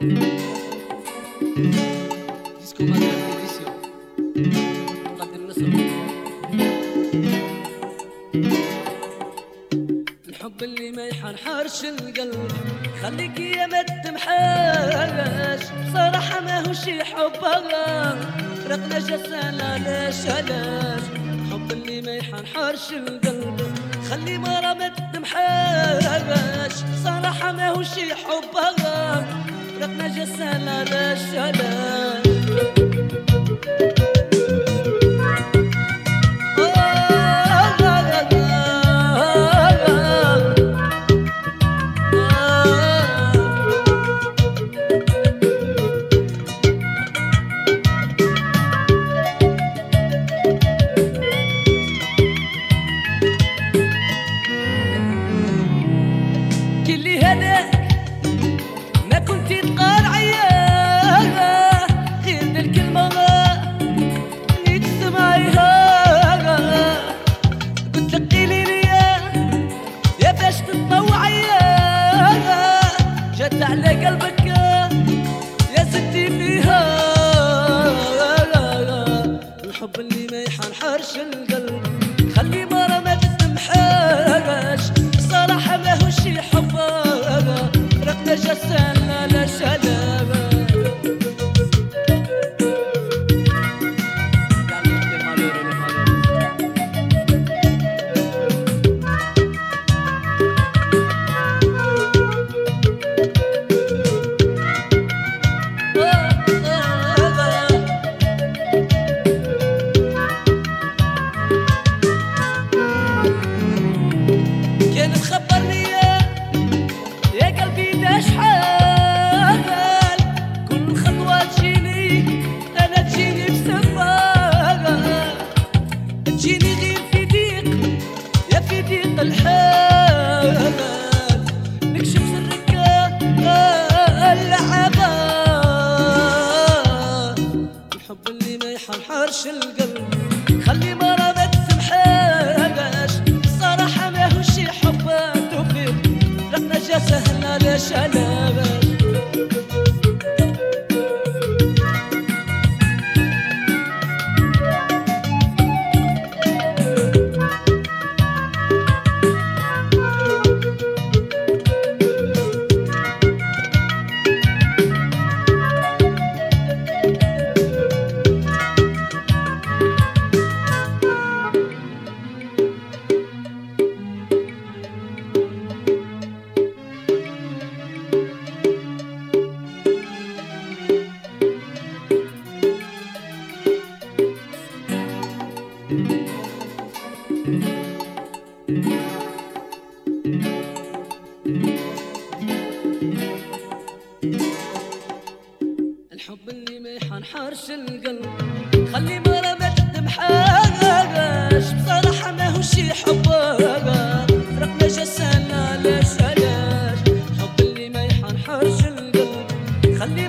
ديسكو النصر الحب اللي ما يحرحرش القلب خليك يا ما تمحاش بصراحة ما هو شي حب رقنا جسنا لاش علاش الحب اللي ما يحرحرش القلب خلي مرة ما تمحاش صراحة ما هو شي حب رقنا جسنا لاش علاش جات على قلبك يا ستي فيها الحب اللي ما يحنحرش القلب خلي مرة ما تسمحاش الصراحة ما هو شي حب توفيق جا سهلة ليش الحب اللي ما يحنحرش القلب. خلي مرة ما تدمحاش بصراحة ما هو شي حب رقنا جسنا لاش علاش الحب اللي ما يحنحرش القلب. خلي